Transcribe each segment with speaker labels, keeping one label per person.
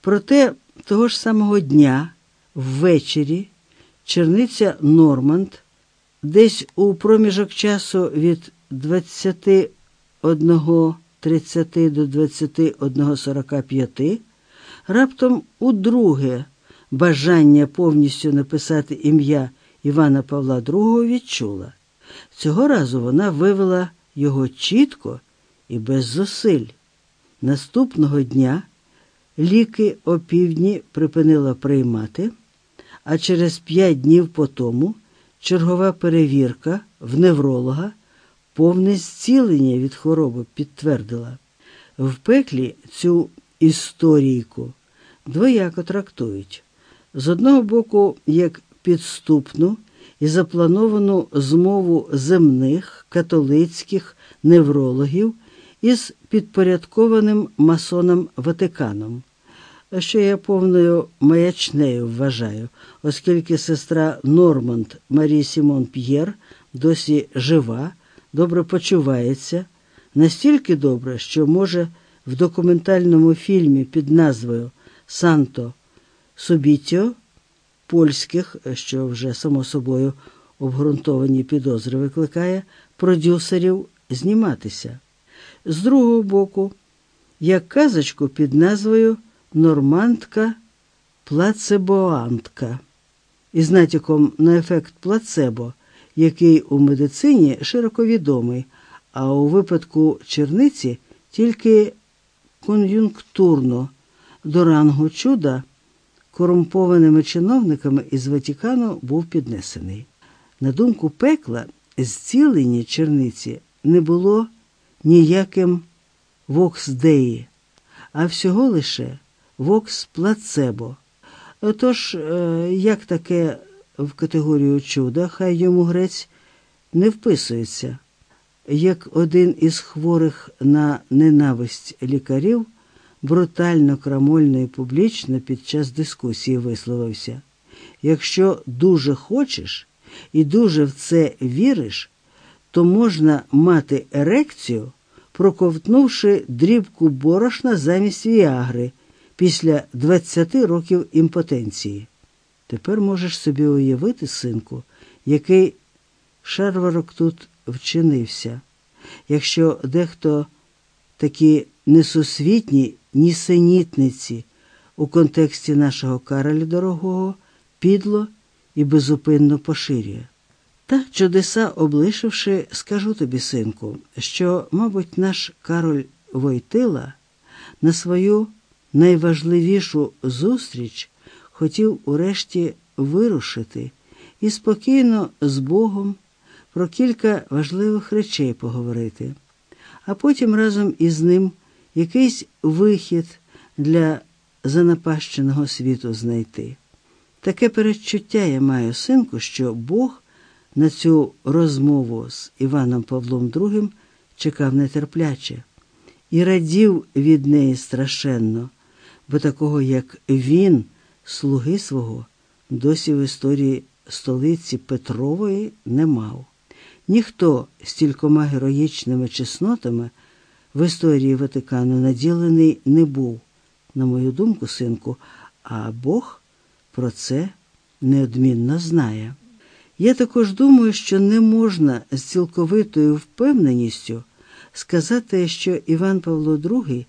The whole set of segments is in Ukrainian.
Speaker 1: Проте того ж самого дня, ввечері, черниця Норманд, десь у проміжок часу від 21.30 до 21.45, раптом удруге бажання повністю написати ім'я Івана Павла II відчула. Цього разу вона вивела його чітко і без зусиль. Наступного дня ліки опівдні припинила приймати, а через п'ять днів по тому чергова перевірка в невролога повне зцілення від хвороби підтвердила. В пеклі цю історійку двояко трактують. З одного боку, як підступну і заплановану змову земних католицьких неврологів із підпорядкованим масоном Ватиканом, що я повною маячнею вважаю, оскільки сестра Норманд Марі Сімон П'єр досі жива, добре почувається, настільки добре, що може в документальному фільмі під назвою Санто Субітіо польських, що вже само собою обґрунтовані підозри викликає, продюсерів зніматися. З другого боку, як казочку під назвою Нормандка плацебоантка із натяком на ефект плацебо, який у медицині широко відомий, а у випадку черниці тільки кон'юнктурно до рангу чуда корумпованими чиновниками із Ватикану був піднесений. На думку пекла, зцілення черниці не було ніяким вокс-деї, а всього лише вокс-плацебо. Тож, е, як таке в категорію чуда, хай йому грець не вписується. Як один із хворих на ненависть лікарів брутально, крамольно і публічно під час дискусії висловився: якщо дуже хочеш і дуже в це віриш, то можна мати ерекцію, проковтнувши дрібку борошна замість віагри після 20 років імпотенції. Тепер можеш собі уявити, синку, який шарварок тут вчинився, якщо дехто такі несусвітні нісенітниці у контексті нашого Кароля дорогого підло і безупинно поширює. Так, чудеса облишивши, скажу тобі, синку, що, мабуть, наш Кароль Войтила на свою найважливішу зустріч хотів урешті вирушити і спокійно з Богом про кілька важливих речей поговорити, а потім разом із ним якийсь вихід для занапащеного світу знайти. Таке передчуття я маю, синку, що Бог на цю розмову з Іваном Павлом II чекав нетерпляче і радів від неї страшенно, бо такого, як він, слуги свого, досі в історії столиці Петрової не мав. Ніхто стількома героїчними чеснотами в історії Ватикану наділений не був, на мою думку, синку, а Бог про це неодмінно знає. Я також думаю, що не можна з цілковитою впевненістю сказати, що Іван Павло II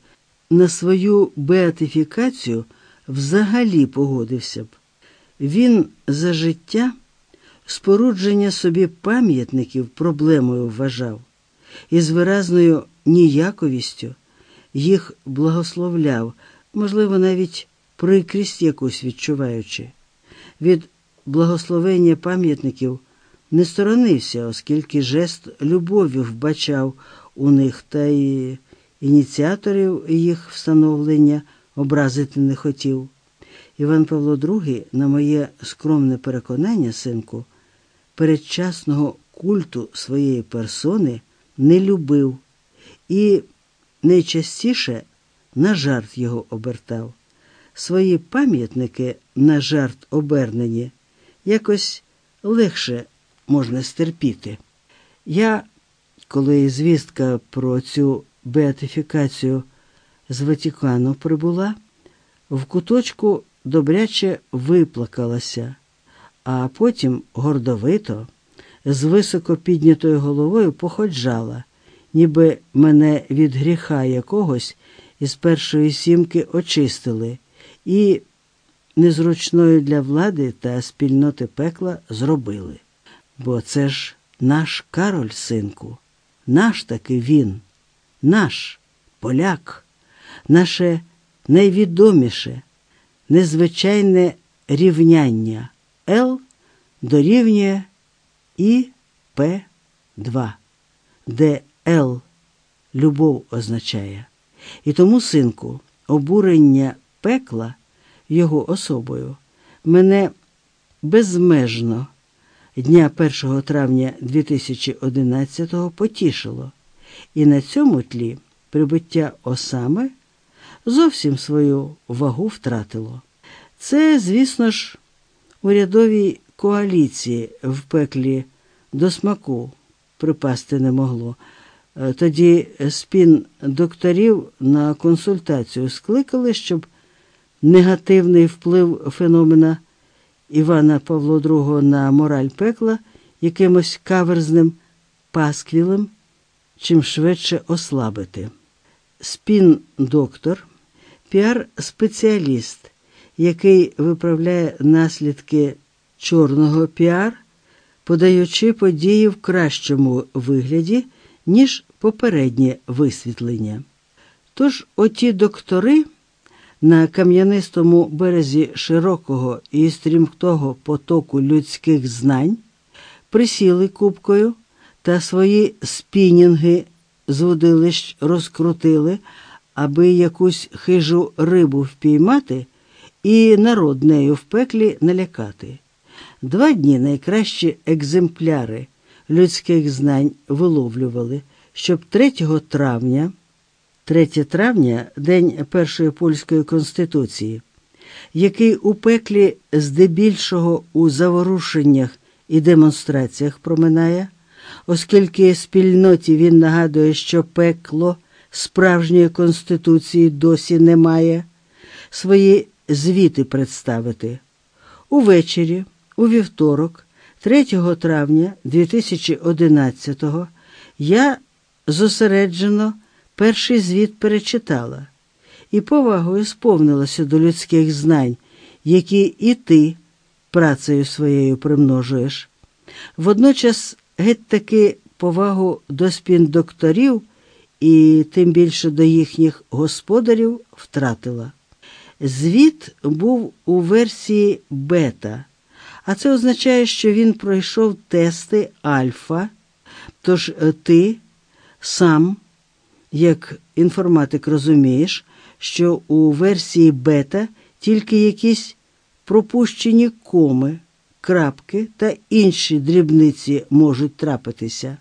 Speaker 1: на свою беатифікацію взагалі погодився б. Він за життя спорудження собі пам'ятників проблемою вважав і з виразною ніяковістю їх благословляв, можливо, навіть прикрість якусь відчуваючи. Від благословення пам'ятників не сторонився, оскільки жест любові вбачав у них та й ініціаторів їх встановлення образити не хотів. Іван Павло II, на моє скромне переконання, синку, передчасного культу своєї персони не любив і найчастіше на жарт його обертав. Свої пам'ятники на жарт обернені якось легше можна стерпіти. Я, коли звістка про цю беатифікацію з Ватикану прибула, в куточку добряче виплакалася, а потім гордовито, з високо піднятою головою походжала, ніби мене від гріха якогось із першої сімки очистили і незручною для влади та спільноти пекла зробили. Бо це ж наш Кароль, синку, наш таки він, наш поляк, наше найвідоміше, незвичайне рівняння Л дорівнює ІП2, де Л любов означає. І тому, синку, обурення пекла його особою мене безмежно дня 1 травня 2011-го потішило, і на цьому тлі прибуття осами зовсім свою вагу втратило. Це, звісно ж, урядовій коаліції в пеклі до смаку припасти не могло. Е, тоді спін докторів на консультацію скликали, щоб негативний вплив феномена Івана Павло II на мораль пекла якимось каверзним пасквілем чим швидше ослабити. Спін-доктор, піар-спеціаліст, який виправляє наслідки чорного піар, подаючи події в кращому вигляді, ніж попереднє висвітлення. Тож оті доктори на кам'янистому березі широкого і стрімкого потоку людських знань присіли купкою та свої спінінги з вудилищ розкрутили, аби якусь хижу рибу впіймати і народ нею в пеклі налякати. Два дні найкращі екземпляри людських знань виловлювали, щоб 3 травня, 3 травня, день першої польської конституції, який у пеклі здебільшого у заворушеннях і демонстраціях проминає оскільки спільноті він нагадує, що пекло справжньої конституції досі немає, свої звіти представити. Увечері, у вівторок, 3 травня 2011-го, я зосереджено перший звіт перечитала і повагою сповнилася до людських знань, які і ти працею своєю примножуєш. Водночас геть таки повагу до спіндокторів і тим більше до їхніх господарів втратила. Звіт був у версії бета, а це означає, що він пройшов тести альфа, тож ти сам, як інформатик, розумієш, що у версії бета тільки якісь пропущені коми крапки та інші дрібниці можуть трапитися.